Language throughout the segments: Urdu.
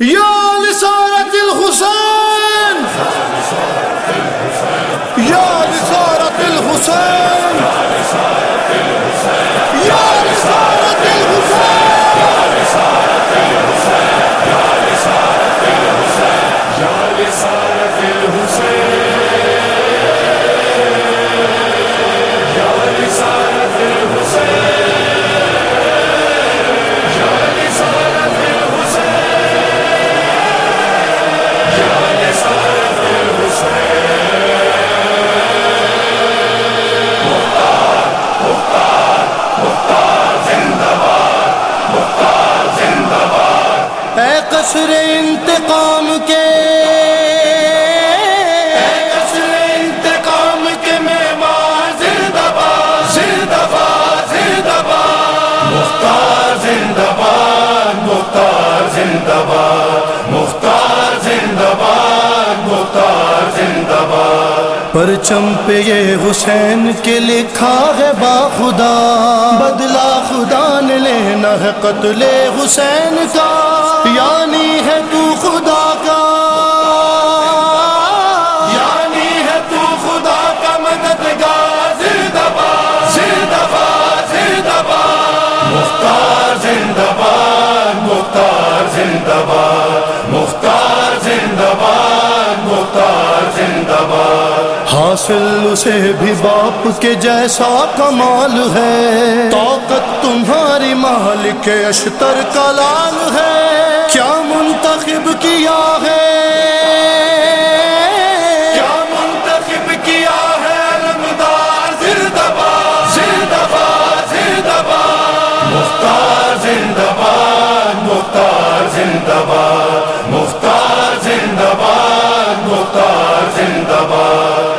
يا لسارة الخصام. زندہ باد مختار زندہ باد مختار زندہ باد پرچم پہ یہ حسین کے لکھا ہے با خدا۔ بدلا خدا نے لینا ہے قتل حسین کا۔ یعنی ہے زندہ باد، مختار زندہ باد، مختار زندہ باد حاصل اسے بھی باپ کے جیسا کمال ہے۔ طاقت تمہاری مالک اشتر کا لال ہے۔ کیا منتخب کیا ہے؟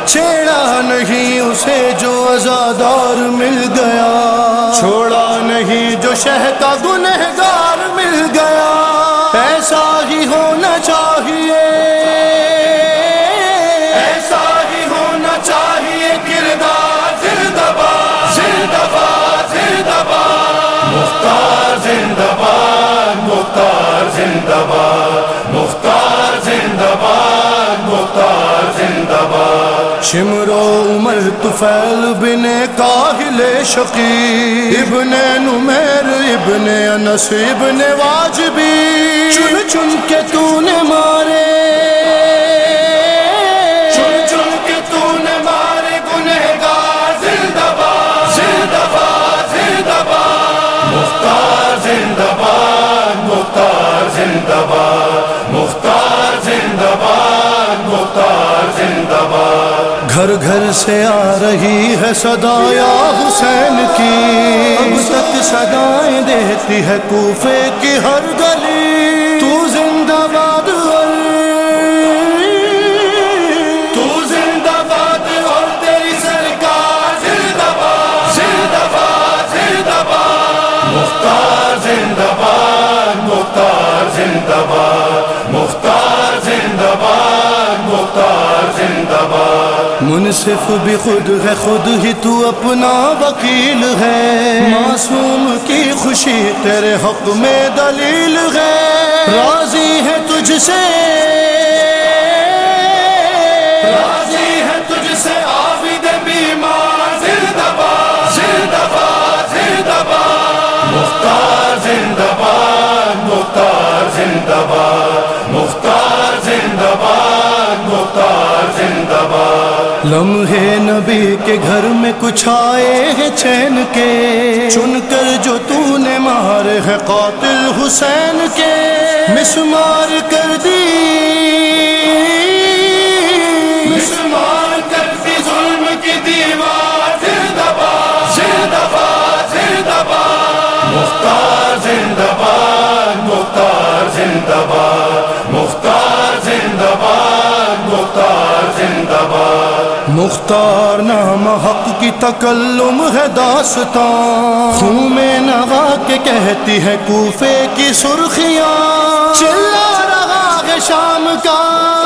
چھیڑا نہیں اسے جو ازادار مل گیا چھوڑا نہیں جو شہ کا گنہگار باد شمرو عمر، طفیل بن کاہل شقی، ابن نمیر، ابن انس، ابن واجبی۔ چن چن کے تو نے مارے گھر گھر سے آ رہی ہے صدایا حسین کی۔ اب تک صدایں دیتی ہے کوفے کی ہر گھر منصف بھی خود ہے، خود ہی تو اپنا وکیل ہے۔ معصوم کی خوشی تیرے حق میں دلیل ہے۔ راضی ہے تجھ سے۔ راضی ہے تجھ سے، عابد بیمار زندہ باد زندہ باد زندہ باد مختار زندہ باد مختار زندہ باد مختار زندہ باد مختار زندہ باد لمحے نبی کے گھر میں کچھ آئے ہیں چین کے۔ چن کر جو تو نے مارے ہے قاتل حسین کے۔ مسمار کر دی۔ مختار نام حق کی تکلم ہے داستان۔ خون میں نغا کے کہتی ہے کوفے کی سرخیاں۔ چلا رہا ہے شام کا۔